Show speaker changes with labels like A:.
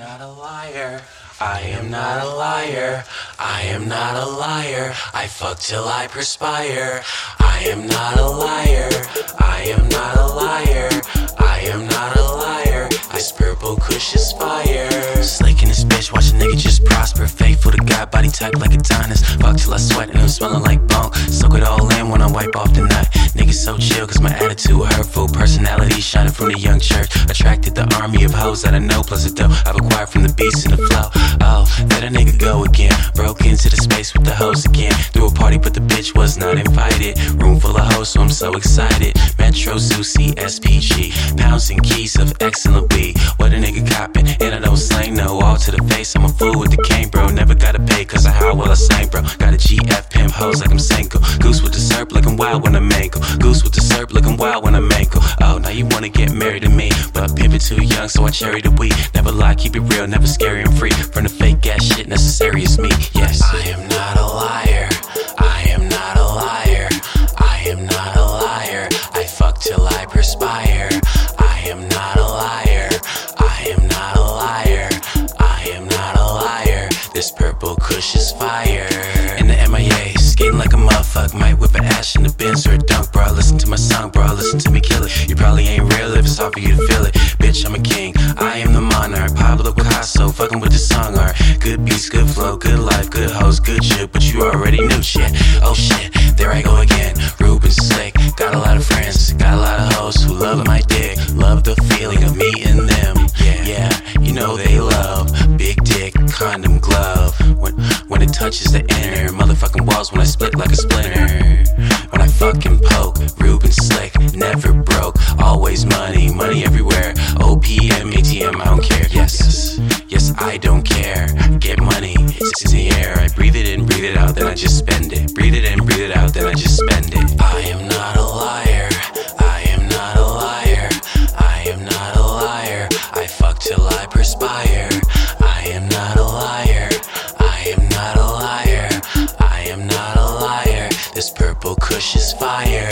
A: not a liar. I am not a liar. I am not a liar. I fuck till I perspire. I am not a liar. I am not a liar. I am not a liar. This purple kush is fire. Slaking this bitch, watch a nigga just prosper. Faithful to God, body type like Adonis. Fuck till I sweat and I'm smelling like bone. Soak it all in when I wipe off the nut. So chill, cause my attitude hurtful. Personality shining from the young church. Attracted the army of hoes that I know, plus a dough I've acquired from the beast and the flow. Oh, let a nigga go again. Broke into the space with the hoes again. Threw a party, but the bitch was not invited. Room full of hoes, so I'm so excited. Metro Zoo CSPG. Pounds and keys of excellent weed. What a nigga copping, and I don't slang, no all to the face. I'm a fool with the cane, bro. Never gotta pay, cause of how well I sang, bro. Hoes like I'm Senko. Goose with the syrup, looking wild when I'm ankle. Goose with the syrup, looking wild when I'm ankle. Oh, now you wanna get married to me, but pimp it too young, so I cherry the weed. Never lie, keep it real, never scary and free. From the fake ass shit, necessary is me. Yes, I am not a liar. I am not a liar. I am not a liar. I fuck till I perspire. I am not a liar. I am not a liar. I am not a liar. This purple kush is fire. Motherfucker. Might whip an ash in the Benz or dunk, bro. Listen to my song, bro. Listen to me kill it. You probably ain't real if it's hard for you to feel it. Bitch, I'm a king. I am the monarch. Pablo Picasso, fucking with the song art. Good beats, good flow, good life, good hoes, good shit. But you already knew shit. Oh shit, there I go again. Ruben Slikk. Got a lot of friends, got a lot of hoes who love my dick. Love the feeling of me and them. Yeah, yeah, you know they love big dick, condom glove. Touches the inner motherfucking walls, when I split like a splinter. When I fucking poke, Ruben Slikk, never broke. Always money, money everywhere. OPM, ATM, I don't care. Yes, yes, I don't care. Get money, it's in the air. I breathe it in, breathe it out, then I just This purple kush is fire.